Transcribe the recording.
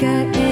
Cả